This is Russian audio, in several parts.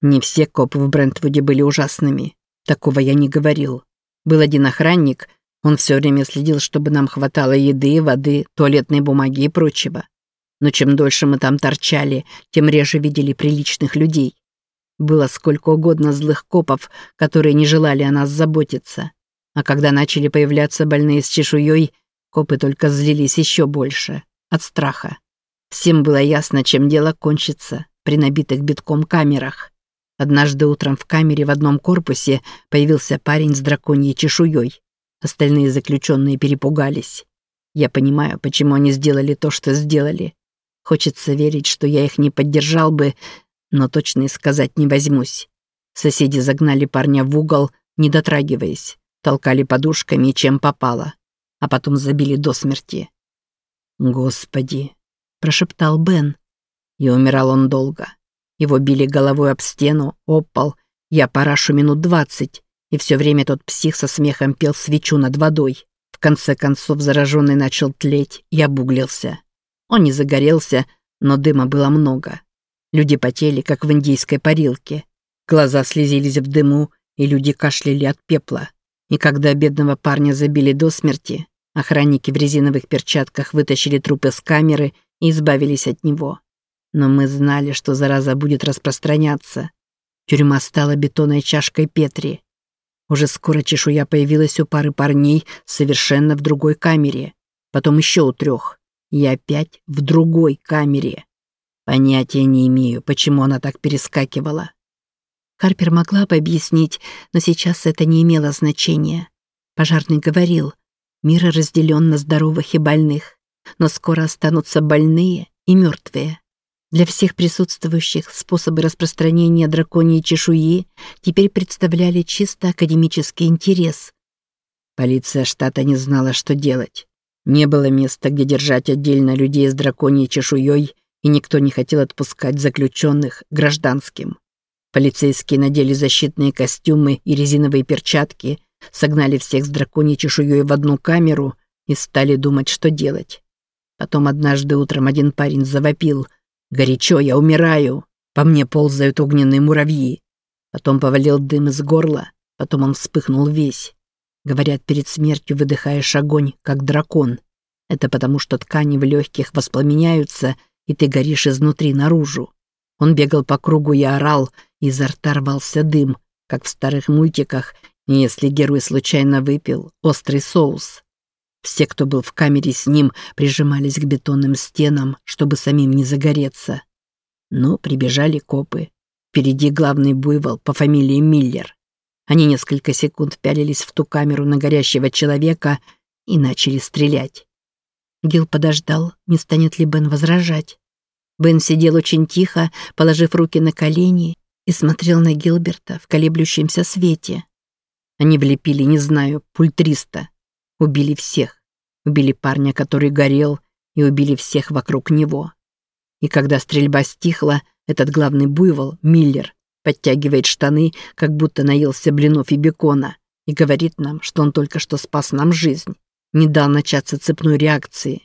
Не все копы в Брентвуде были ужасными. Такого я не говорил. Был один охранник, он все время следил, чтобы нам хватало еды, воды, туалетной бумаги и прочего. Но чем дольше мы там торчали, тем реже видели приличных людей. Было сколько угодно злых копов, которые не желали о нас заботиться. А когда начали появляться больные с чешуей, копы только злились еще больше. От страха. Всем было ясно, чем дело кончится при набитых битком камерах. Однажды утром в камере в одном корпусе появился парень с драконьей чешуей. Остальные заключенные перепугались. Я понимаю, почему они сделали то, что сделали. Хочется верить, что я их не поддержал бы, но точно и сказать не возьмусь. Соседи загнали парня в угол, не дотрагиваясь, толкали подушками, чем попало, а потом забили до смерти. «Господи!» — прошептал Бен. И умирал он долго. Его били головой об стену, об. Я парашу минут двадцать, и все время тот псих со смехом пел свечу над водой. В конце концов зараженный начал тлеть и обуглился. Он не загорелся, но дыма было много. Люди потели, как в индийской парилке. Глаза слезились в дыму, и люди кашляли от пепла. И когда бедного парня забили до смерти, охранники в резиновых перчатках вытащили труп из камеры и избавились от него. Но мы знали, что зараза будет распространяться. Тюрьма стала бетонной чашкой Петри. Уже скоро чешуя появилась у пары парней совершенно в другой камере. Потом еще у трех. И опять в другой камере. Понятия не имею, почему она так перескакивала. Харпер могла бы объяснить, но сейчас это не имело значения. Пожарный говорил, мир разделен на здоровых и больных, но скоро останутся больные и мертвые. Для всех присутствующих способы распространения драконьей чешуи теперь представляли чисто академический интерес. Полиция штата не знала, что делать. Не было места, где держать отдельно людей с драконьей чешуей, и никто не хотел отпускать заключенных гражданским. Полицейские надели защитные костюмы и резиновые перчатки, согнали всех с драконьей чешуей в одну камеру и стали думать, что делать. Потом однажды утром один парень завопил — Горячо, я умираю. По мне ползают огненные муравьи. Потом повалил дым из горла, потом он вспыхнул весь. Говорят, перед смертью выдыхаешь огонь, как дракон. Это потому, что ткани в легких воспламеняются, и ты горишь изнутри наружу. Он бегал по кругу и орал, и изо рта рвался дым, как в старых мультиках, если герой случайно выпил острый соус. Все, кто был в камере с ним, прижимались к бетонным стенам, чтобы самим не загореться. Но прибежали копы. Впереди главный буйвол по фамилии Миллер. Они несколько секунд пялились в ту камеру на горящего человека и начали стрелять. Гил подождал, не станет ли Бен возражать. Бен сидел очень тихо, положив руки на колени, и смотрел на Гилберта в колеблющемся свете. Они влепили, не знаю, пуль триста. Убили всех. Убили парня, который горел, и убили всех вокруг него. И когда стрельба стихла, этот главный буйвол, Миллер, подтягивает штаны, как будто наелся блинов и бекона, и говорит нам, что он только что спас нам жизнь, не дал начаться цепной реакции.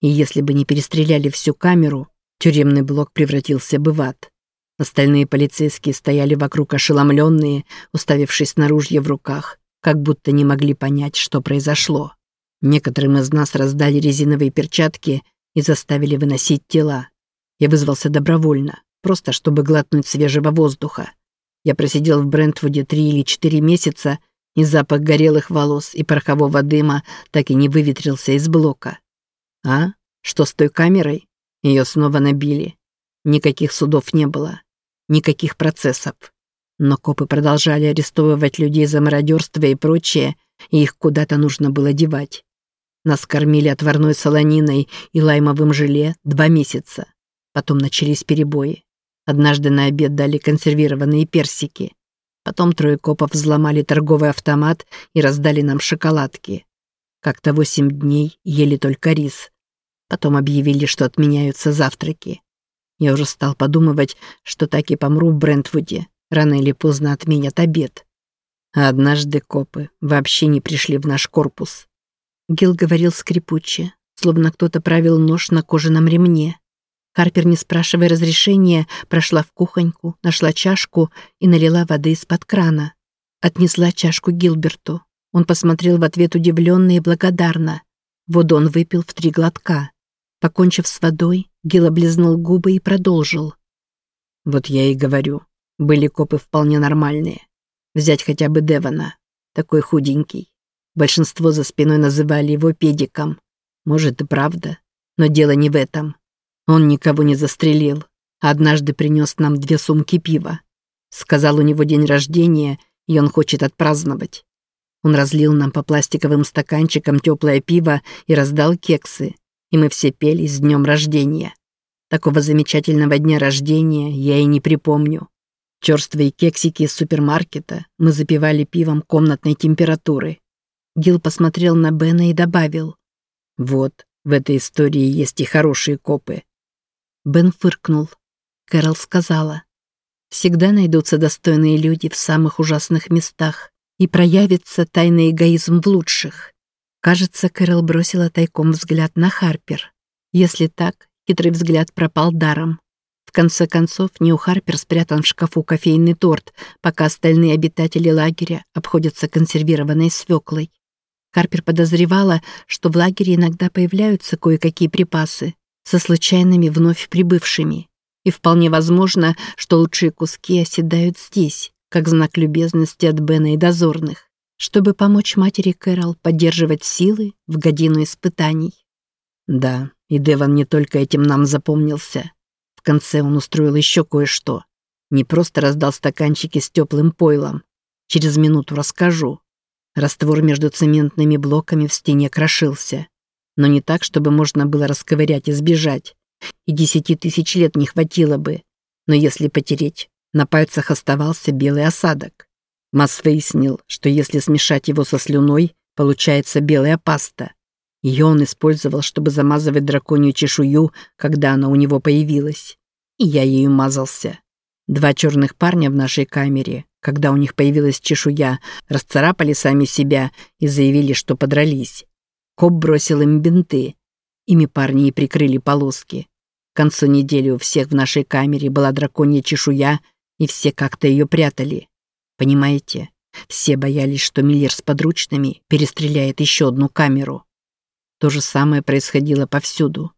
И если бы не перестреляли всю камеру, тюремный блок превратился бы в ад. Остальные полицейские стояли вокруг ошеломленные, уставившись на ружья в руках, как будто не могли понять, что произошло. Некоторым из нас раздали резиновые перчатки и заставили выносить тела. Я вызвался добровольно, просто чтобы глотнуть свежего воздуха. Я просидел в Брентвуде три или четыре месяца, и запах горелых волос и порохового дыма так и не выветрился из блока. А? Что с той камерой? Ее снова набили. Никаких судов не было. Никаких процессов. Но копы продолжали арестовывать людей за мародерство и прочее, и их куда-то нужно было девать. Нас кормили отварной солониной и лаймовым желе два месяца. Потом начались перебои. Однажды на обед дали консервированные персики. Потом трое копов взломали торговый автомат и раздали нам шоколадки. Как-то восемь дней ели только рис. Потом объявили, что отменяются завтраки. Я уже стал подумывать, что так и помру в Брентвуде, Рано или поздно отменят обед. А однажды копы вообще не пришли в наш корпус. Гил говорил скрипуче, словно кто-то правил нож на кожаном ремне. Харпер, не спрашивая разрешения, прошла в кухоньку, нашла чашку и налила воды из-под крана. Отнесла чашку Гилберту. Он посмотрел в ответ удивленно и благодарно. Воду он выпил в три глотка. Покончив с водой, Гил облизнул губы и продолжил. «Вот я и говорю, были копы вполне нормальные. Взять хотя бы Девона, такой худенький. Большинство за спиной называли его педиком. Может, и правда, но дело не в этом. Он никого не застрелил, а однажды принес нам две сумки пива. Сказал, у него день рождения, и он хочет отпраздновать. Он разлил нам по пластиковым стаканчикам теплое пиво и раздал кексы, и мы все пели с днем рождения. Такого замечательного дня рождения я и не припомню. Черствые кексики из супермаркета мы запивали пивом комнатной температуры. Гил посмотрел на Бена и добавил. «Вот, в этой истории есть и хорошие копы. Бен фыркнул. Кэрол сказала. «Всегда найдутся достойные люди в самых ужасных местах, и проявится тайный эгоизм в лучших». Кажется, Кэрол бросила тайком взгляд на Харпер. Если так, хитрый взгляд пропал даром. Конце концов, Нью Харпер спрятан в шкафу кофейный торт, пока остальные обитатели лагеря обходятся консервированной свеклой. Харпер подозревала, что в лагере иногда появляются кое-какие припасы, со случайными вновь прибывшими. И вполне возможно, что лучшие куски оседают здесь, как знак любезности от Бена и дозорных, чтобы помочь матери Кэрол поддерживать силы в годину испытаний. Да, и Деван не только этим нам запомнился. Конце он устроил еще кое-что. Не просто раздал стаканчики с теплым пойлом. Через минуту расскажу. Раствор между цементными блоками в стене крошился но не так, чтобы можно было расковырять и сбежать. И десяти тысяч лет не хватило бы. Но если потереть, на пальцах оставался белый осадок. Масс выяснил, что если смешать его со слюной, получается белая паста. Ее он использовал, чтобы замазывать драконью чешую, когда она у него появилась. И я ею мазался. Два черных парня в нашей камере, когда у них появилась чешуя, расцарапали сами себя и заявили, что подрались. Коп бросил им бинты. Ими парни и прикрыли полоски. К концу недели у всех в нашей камере была драконья чешуя, и все как-то ее прятали. Понимаете? Все боялись, что Миллер с подручными перестреляет еще одну камеру. То же самое происходило повсюду.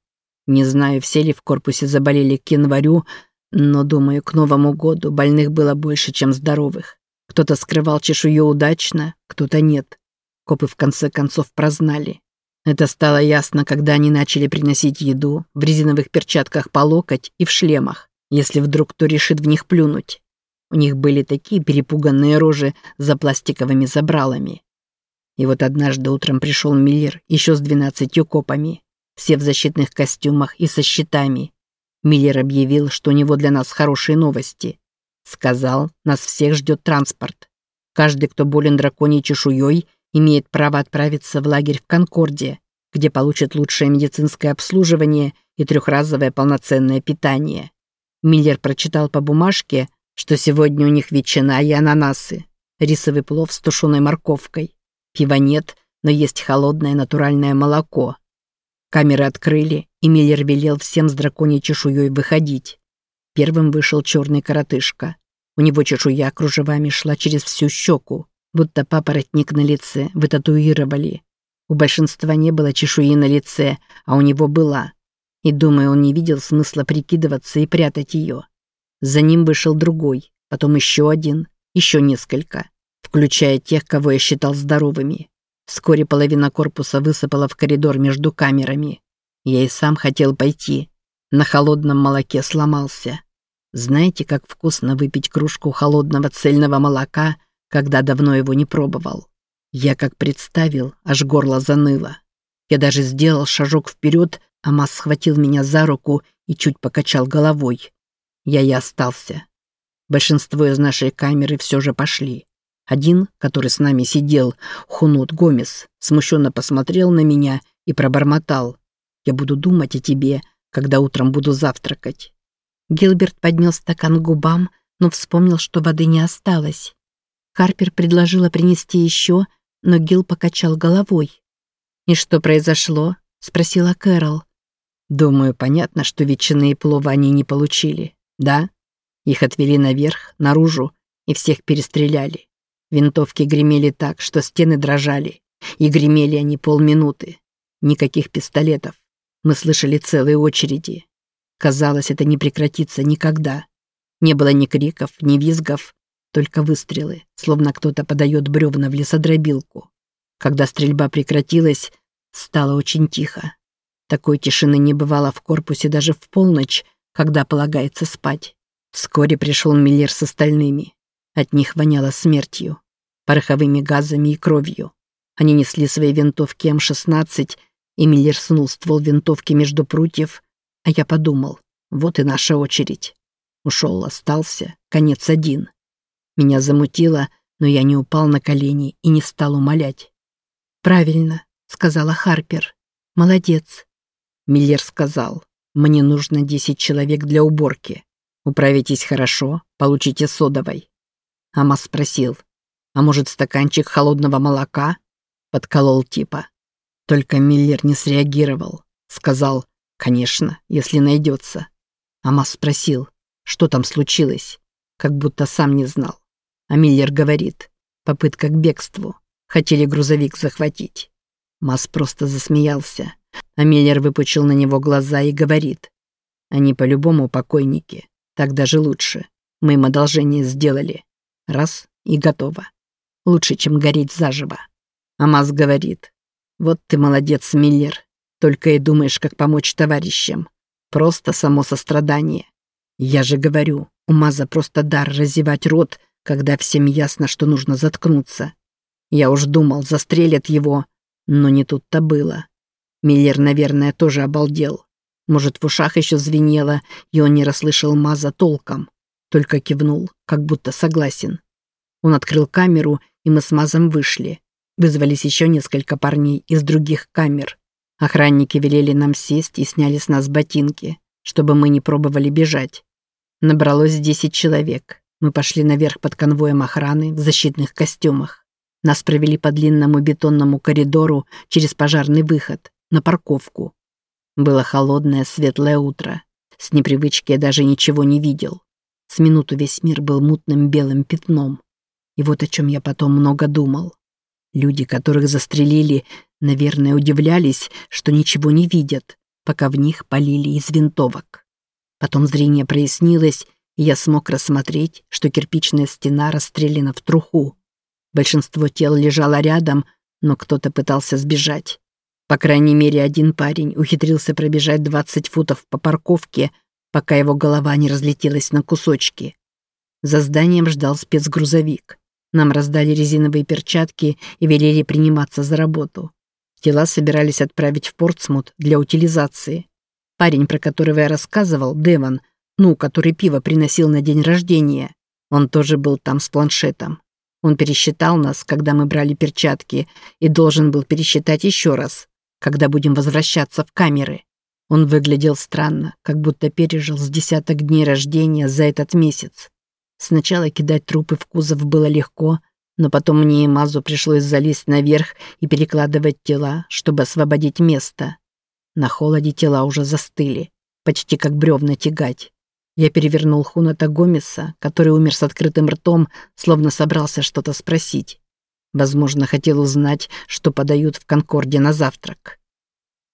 Не знаю, все ли в корпусе заболели к январю, но, думаю, к Новому году больных было больше, чем здоровых. Кто-то скрывал чешую удачно, кто-то нет. Копы в конце концов прознали. Это стало ясно, когда они начали приносить еду в резиновых перчатках по локоть и в шлемах, если вдруг кто решит в них плюнуть. У них были такие перепуганные рожи за пластиковыми забралами. И вот однажды утром пришел Миллер еще с двенадцатью копами, все в защитных костюмах и со щитами. Миллер объявил, что у него для нас хорошие новости. Сказал, нас всех ждет транспорт. Каждый, кто болен драконьей чешуей, имеет право отправиться в лагерь в Конкорде, где получит лучшее медицинское обслуживание и трехразовое полноценное питание. Миллер прочитал по бумажке, что сегодня у них ветчина и ананасы, рисовый плов с тушеной морковкой. Пива нет, но есть холодное натуральное молоко. Камеры открыли, и Миллер велел всем с драконьей чешуей выходить. Первым вышел черный коротышка. У него чешуя кружевами шла через всю щеку будто папоротник на лице вытатуировали. У большинства не было чешуи на лице, а у него была. И, думаю, он не видел смысла прикидываться и прятать ее. За ним вышел другой, потом еще один, еще несколько, включая тех, кого я считал здоровыми. Вскоре половина корпуса высыпала в коридор между камерами. Я и сам хотел пойти. На холодном молоке сломался. Знаете, как вкусно выпить кружку холодного цельного молока – когда давно его не пробовал. Я как представил, аж горло заныло. Я даже сделал шажок вперед, а Мас схватил меня за руку и чуть покачал головой. Я и остался. Большинство из нашей камеры все же пошли. Один, который с нами сидел, Хунут Гомес, смущенно посмотрел на меня и пробормотал. «Я буду думать о тебе, когда утром буду завтракать». Гилберт поднес стакан к губам, но вспомнил, что воды не осталось. Харпер предложила принести еще, но Гил покачал головой. «И что произошло?» — спросила Кэрол. Думаю, понятно, что ветчины и плова они не получили, да? Их отвели наверх, наружу, и всех перестреляли. Винтовки гремели так, что стены дрожали, и гремели они полминуты. Никаких пистолетов. Мы слышали целые очереди. Казалось, это не прекратится никогда. Не было ни криков, ни визгов, только выстрелы, словно кто-то подает бревна в лесодробилку. Когда стрельба прекратилась, стало очень тихо. Такой тишины не бывало в корпусе даже в полночь, когда полагается спать. Вскоре пришел Миллер с остальными. От них воняло смертью, пороховыми газами и кровью. Они несли свои винтовки М-16, и Миллер сунул ствол винтовки между прутьев, а я подумал, вот и наша очередь. Ушел, остался, конец один. Меня замутило, но я не упал на колени и не стал умолять. «Правильно», — сказала Харпер. «Молодец. Миллер сказал, «Мне нужно 10 человек для уборки. Управитесь хорошо, получите содовой». Амас спросил, «А может, стаканчик холодного молока?» Подколол типа. Только Миллер не среагировал. Сказал, «Конечно, если найдется». Амас спросил, что там случилось, как будто сам не знал. А Миллер говорит, попытка к бегству. Хотели грузовик захватить. Мас просто засмеялся. А Миллер выпучил на него глаза и говорит. Они по-любому покойники. Так даже лучше. Мы им одолжение сделали. Раз и готово. Лучше, чем гореть заживо. Амаз говорит. Вот ты молодец, Миллер. Только и думаешь, как помочь товарищам. Просто само сострадание. Я же говорю, у Маза просто дар разевать рот, когда всем ясно, что нужно заткнуться. Я уж думал, застрелят его, но не тут-то было. Миллер, наверное, тоже обалдел. Может, в ушах еще звенело, и он не расслышал Маза толком. Только кивнул, как будто согласен. Он открыл камеру, и мы с Мазом вышли. Вызвались еще несколько парней из других камер. Охранники велели нам сесть и сняли с нас ботинки, чтобы мы не пробовали бежать. Набралось десять человек. Мы пошли наверх под конвоем охраны в защитных костюмах. Нас провели по длинному бетонному коридору через пожарный выход, на парковку. Было холодное, светлое утро. С непривычки я даже ничего не видел. С минуту весь мир был мутным белым пятном. И вот о чем я потом много думал. Люди, которых застрелили, наверное, удивлялись, что ничего не видят, пока в них полили из винтовок. Потом зрение прояснилось, и я смог рассмотреть, что кирпичная стена расстреляна в труху. Большинство тел лежало рядом, но кто-то пытался сбежать. По крайней мере, один парень ухитрился пробежать 20 футов по парковке, пока его голова не разлетелась на кусочки. За зданием ждал спецгрузовик. Нам раздали резиновые перчатки и велели приниматься за работу. Тела собирались отправить в Портсмут для утилизации. Парень, про которого я рассказывал, Деван, ну, который пиво приносил на день рождения, он тоже был там с планшетом. Он пересчитал нас, когда мы брали перчатки, и должен был пересчитать еще раз, когда будем возвращаться в камеры. Он выглядел странно, как будто пережил с десяток дней рождения за этот месяц. Сначала кидать трупы в кузов было легко, но потом мне и Мазу пришлось залезть наверх и перекладывать тела, чтобы освободить место. На холоде тела уже застыли, почти как бревна тягать. Я перевернул Хуната Гомеса, который умер с открытым ртом, словно собрался что-то спросить. Возможно, хотел узнать, что подают в Конкорде на завтрак.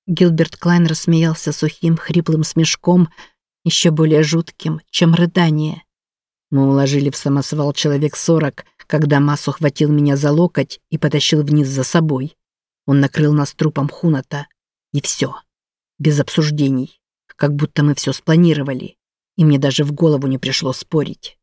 Гилберт Клайн рассмеялся сухим, хриплым смешком, еще более жутким, чем рыдание. Мы уложили в самосвал человек сорок, когда Масс ухватил меня за локоть и потащил вниз за собой. Он накрыл нас трупом Хуната. И все. Без обсуждений. Как будто мы все спланировали. И мне даже в голову не пришло спорить.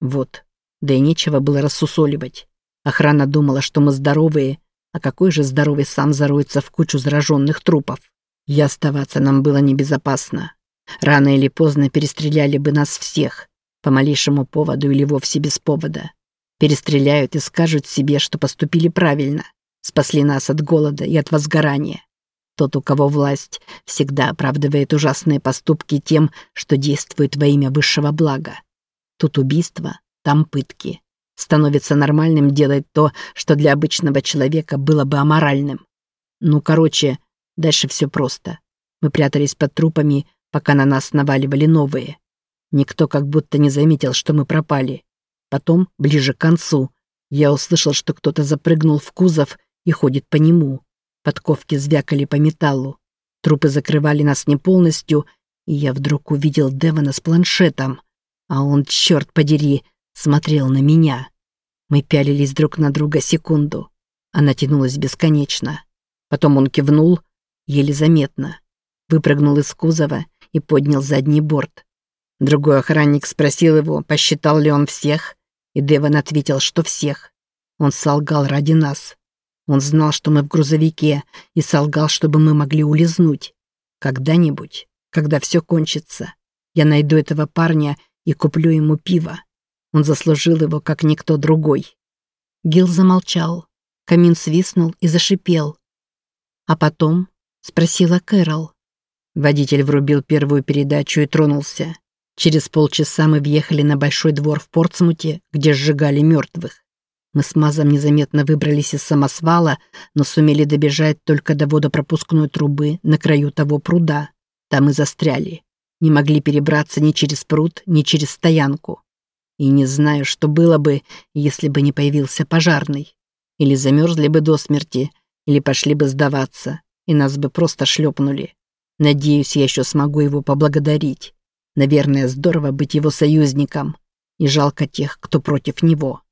Вот. Да и нечего было рассусоливать. Охрана думала, что мы здоровые, а какой же здоровый сам зароется в кучу зараженных трупов. И оставаться нам было небезопасно. Рано или поздно перестреляли бы нас всех, по малейшему поводу или вовсе без повода. Перестреляют и скажут себе, что поступили правильно, спасли нас от голода и от возгорания. Тот, у кого власть, всегда оправдывает ужасные поступки тем, что действует во имя высшего блага. Тут убийство, там пытки становится нормальным делать то, что для обычного человека было бы аморальным. Ну, короче, дальше все просто. Мы прятались под трупами, пока на нас наваливали новые. Никто как будто не заметил, что мы пропали. Потом, ближе к концу, я услышал, что кто-то запрыгнул в кузов и ходит по нему. Подковки звякали по металлу. Трупы закрывали нас не полностью, и я вдруг увидел Девона с планшетом. А он, черт подери, смотрел на меня. Мы пялились друг на друга секунду. Она тянулась бесконечно. Потом он кивнул, еле заметно. Выпрыгнул из кузова и поднял задний борт. Другой охранник спросил его, посчитал ли он всех, и Деван ответил, что всех. Он солгал ради нас. Он знал, что мы в грузовике, и солгал, чтобы мы могли улизнуть. Когда-нибудь, когда все кончится, я найду этого парня и куплю ему пиво. Он заслужил его, как никто другой. Гил замолчал. Камин свистнул и зашипел. А потом спросила Кэрол. Водитель врубил первую передачу и тронулся. Через полчаса мы въехали на большой двор в Портсмуте, где сжигали мертвых. Мы с Мазом незаметно выбрались из самосвала, но сумели добежать только до водопропускной трубы на краю того пруда. Там и застряли. Не могли перебраться ни через пруд, ни через стоянку. И не знаю, что было бы, если бы не появился пожарный. Или замерзли бы до смерти, или пошли бы сдаваться, и нас бы просто шлепнули. Надеюсь, я еще смогу его поблагодарить. Наверное, здорово быть его союзником. И жалко тех, кто против него.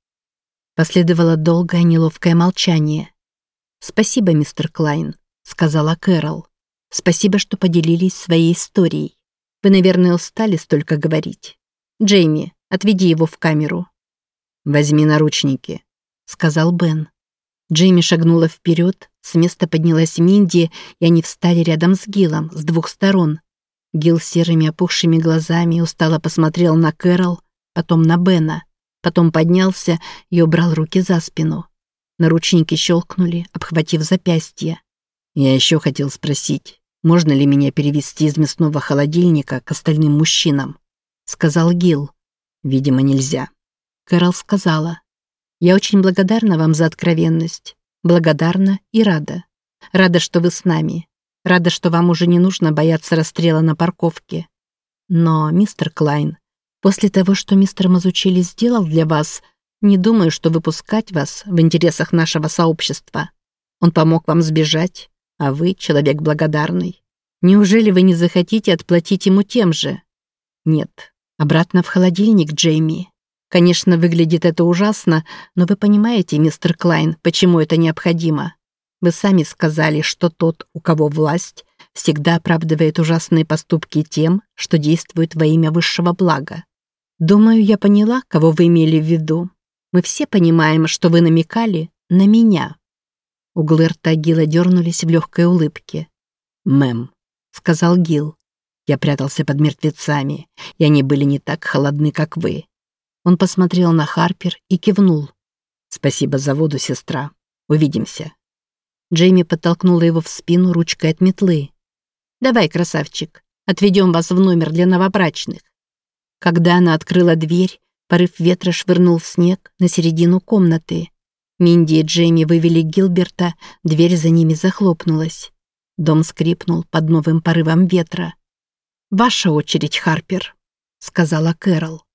Последовало долгое неловкое молчание. «Спасибо, мистер Клайн», — сказала Кэрол. «Спасибо, что поделились своей историей. Вы, наверное, устали столько говорить. Джейми, отведи его в камеру». «Возьми наручники», — сказал Бен. Джейми шагнула вперед, с места поднялась Минди, и они встали рядом с Гилом с двух сторон. Гил серыми опухшими глазами устало посмотрел на Кэрол, потом на Бена, потом поднялся и убрал руки за спину. Наручники щелкнули, обхватив запястье. Я еще хотел спросить, можно ли меня перевести из мясного холодильника к остальным мужчинам? Сказал Гил. Видимо, нельзя. Кэрол сказала. Я очень благодарна вам за откровенность. Благодарна и рада. Рада, что вы с нами. Рада, что вам уже не нужно бояться расстрела на парковке. Но, мистер Клайн, после того, что мистер Мазучили сделал для вас, не думаю, что выпускать вас в интересах нашего сообщества. Он помог вам сбежать, а вы человек благодарный. Неужели вы не захотите отплатить ему тем же? Нет. Обратно в холодильник, Джейми. Конечно, выглядит это ужасно, но вы понимаете, мистер Клайн, почему это необходимо. Вы сами сказали, что тот, у кого власть, всегда оправдывает ужасные поступки тем, что действует во имя высшего блага. Думаю, я поняла, кого вы имели в виду. Мы все понимаем, что вы намекали на меня. Углы рта Гила дернулись в легкой улыбке. «Мэм», — сказал Гил. Я прятался под мертвецами, и они были не так холодны, как вы. Он посмотрел на Харпер и кивнул. «Спасибо за воду, сестра. Увидимся». Джейми подтолкнула его в спину ручкой от метлы. «Давай, красавчик, отведем вас в номер для новобрачных». Когда она открыла дверь, порыв ветра швырнул снег на середину комнаты. Минди и Джейми вывели Гилберта, дверь за ними захлопнулась. Дом скрипнул под новым порывом ветра. «Ваша очередь, Харпер», — сказала Кэрол.